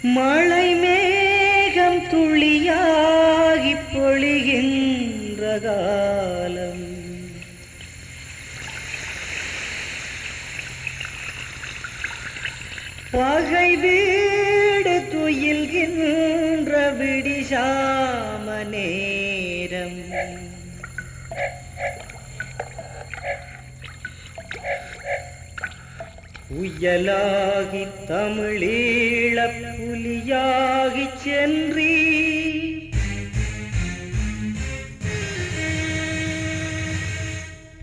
மழை மேகம் துளியாகி பொழிகின்ற காலம். பகை வீடு துயில்கின்ற விடிசாமனே. உயலாகி தமிழீழ புலியாகி சென்றீ.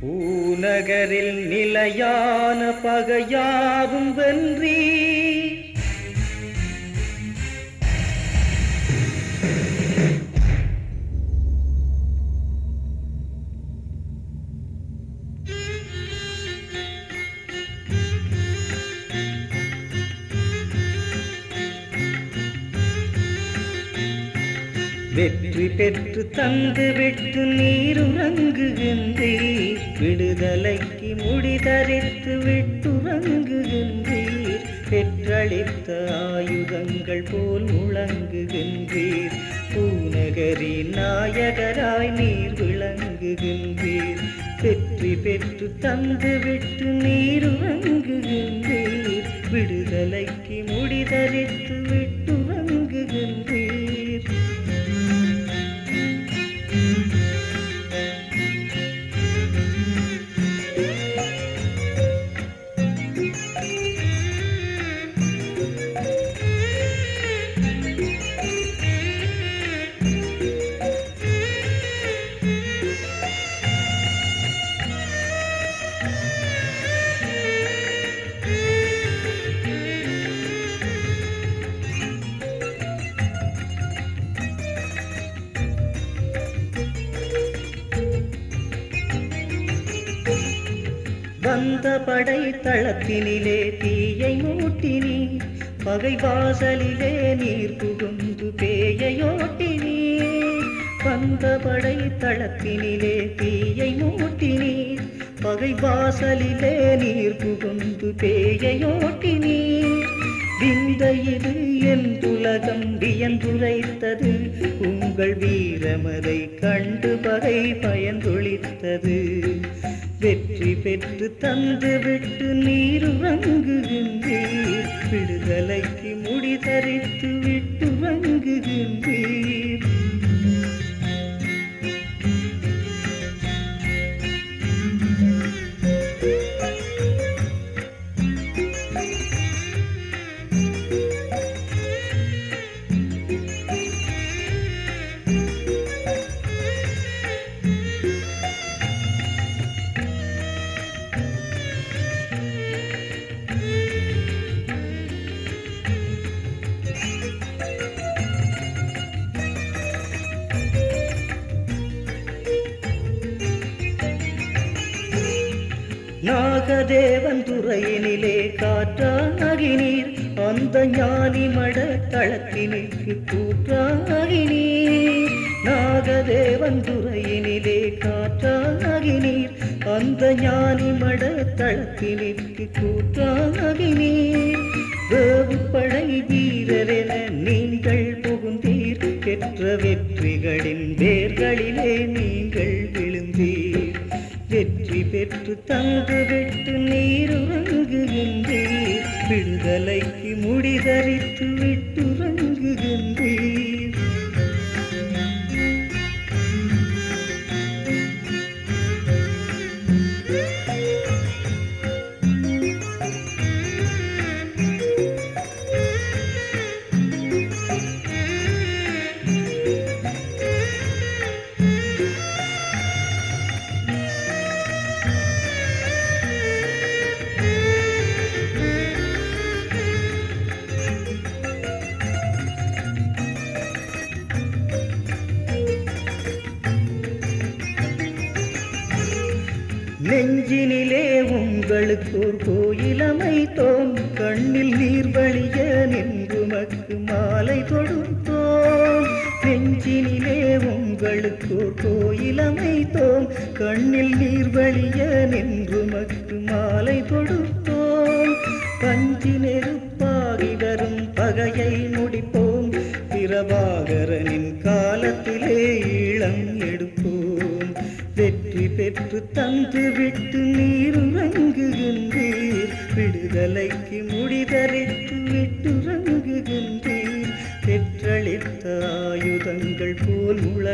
பூநகரில் நிலையான பகையாவும் வென்றி. வெற்றி பெற்று தந்து விட்டு நீருறங்குகின்றீர் விடுதலைக்கு முடிதறித்து விட்டுறங்குகின்றீர் பெற்றளித்த ஆயுதங்கள் போல் முழங்குகின்றீர் பூநகரி நாயகராய் நீர் விளங்குகின்றீர் வெற்றி பெற்று தந்து விட்டு நீர் வந்த படை தளத்தினிலே தீயை மூட்டினி பகை வாசலிலே நீர் புகுந்து பேயையோட்டினி வந்த படை தளத்தினிலே தீயை மூட்டினி பகை வாசலிலே நீர் புகுந்து பேயையோட்டினி விந்த என் துலகம் வியந்துரைத்தது உங்கள் வீரமதை கண்டு பகை பயந்துளித்தது. வெற்றி பெற்று தந்து விட்டு நீருறங்குகின்றீர் விடுதலைக்கு முடிதரித்து விட்டு ரங்குகின்றீர் நாகதேவன் துறையினிலே காற்றாகினீர். அந்த ஞானி மட தளத்தினிற்கு கூற்றாகினீர். நாகதேவன் துறையினிலே காற்றாகினீர். அந்த ஞானி மட தளத்தினிற்கு கூற்றாகினீர். வேவு படை வீரரென நீங்கள் புகுந்தீர். பெற்ற வெற்றிகளின் வேர்களிலே நீங்கள் பெற்று தங்கு விட்டு நீருறங்குகின்றீர் விடுதலைக்கு முடிதறித்து விட்டு நெஞ்சினிலே உங்களுக்கு ஒரு கோயில் அமைத்தோம் கண்ணில் நீர் வழிய நின்றுமக்கு மாலை தொடுத்தோம். நெஞ்சினிலே உங்களுக்கு ஒரு கோயில் அமைத்தோம் கண்ணில் நீர் வழிய நின்றுமக்கு மாலை தொடுத்தோம். பஞ்சினே பெற்று தந்து விட்டு நீருறங்குகின்றீர். விடுதலைக்கு முடிதறித்து விட்டுறங்குகின்றீர். பெற்றளித்த ஆயுதங்கள் போல் முழ